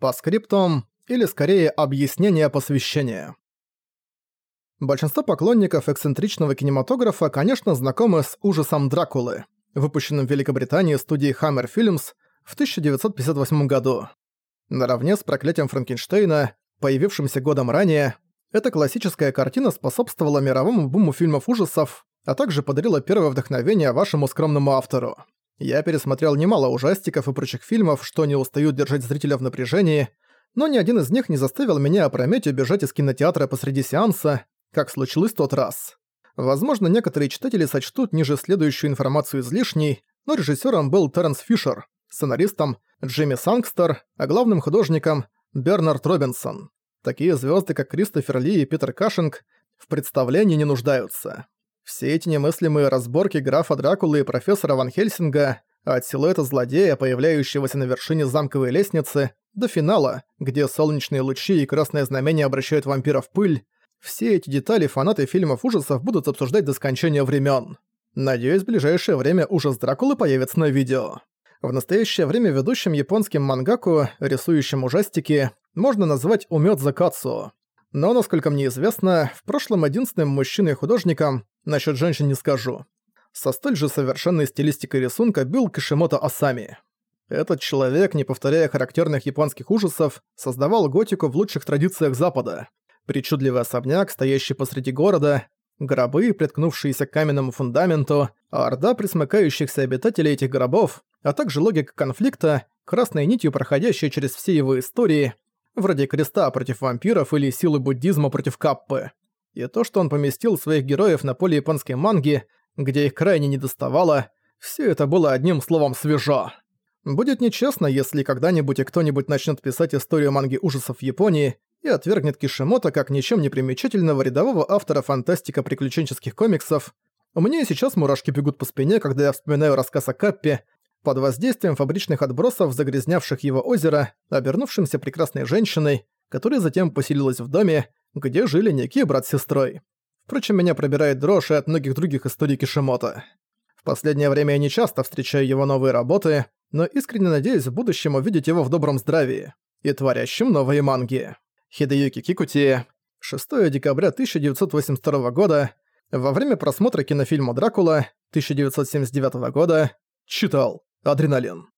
По скриптум, или скорее объяснение посвящения. Большинство поклонников эксцентричного кинематографа, конечно, знакомы с ужасом Дракулы, выпущенным в Великобритании студией Hammer Films в 1958 году. Наравне с проклятием Франкенштейна, появившимся годом ранее, эта классическая картина способствовала мировому буму фильмов ужасов, а также подарила первое вдохновение вашему скромному автору. Я пересмотрел немало ужастиков и прочих фильмов, что не устают держать зрителя в напряжении, но ни один из них не заставил меня опрометью бежать из кинотеатра посреди сеанса, как случилось в тот раз. Возможно, некоторые читатели сочтут ниже следующую информацию излишней, но режиссером был Терренс Фишер, сценаристом Джимми Сангстер, а главным художником Бернард Робинсон. Такие звезды, как Кристофер Ли и Питер Кашинг, в представлении не нуждаются. Все эти немыслимые разборки графа Дракулы и профессора Ван Хельсинга от силуэта злодея, появляющегося на вершине замковой лестницы, до финала, где солнечные лучи и красное знамение обращают вампира в пыль, все эти детали фанаты фильмов ужасов будут обсуждать до скончания времен. Надеюсь, в ближайшее время ужас Дракулы появится на видео. В настоящее время ведущим японским мангаку, рисующим ужастики, можно назвать Умёдза Кацу. Но, насколько мне известно, в прошлом единственным мужчиной-художником, насчет женщин не скажу, со столь же совершенной стилистикой рисунка был Кишимото Асами. Этот человек, не повторяя характерных японских ужасов, создавал готику в лучших традициях Запада. Причудливый особняк, стоящий посреди города, гробы, приткнувшиеся к каменному фундаменту, орда присмыкающихся обитателей этих гробов, а также логика конфликта, красной нитью проходящая через все его истории, вроде креста против вампиров или силы буддизма против каппы. И то, что он поместил своих героев на поле японской манги, где их крайне недоставало, все это было одним словом свежо. Будет нечестно, если когда-нибудь и кто-нибудь начнет писать историю манги ужасов в Японии и отвергнет Кишимото как ничем не примечательного рядового автора фантастика приключенческих комиксов. У меня и сейчас мурашки бегут по спине, когда я вспоминаю рассказ о Каппе, под воздействием фабричных отбросов, загрязнявших его озеро, обернувшимся прекрасной женщиной, которая затем поселилась в доме, где жили некие брат с сестрой. Впрочем, меня пробирает дрожь и от многих других историй Кишимота. В последнее время я не часто встречаю его новые работы, но искренне надеюсь в будущем увидеть его в добром здравии и творящим новые манги. Хидеюки Кикути, 6 декабря 1982 года, во время просмотра кинофильма «Дракула» 1979 года, читал «Адреналин».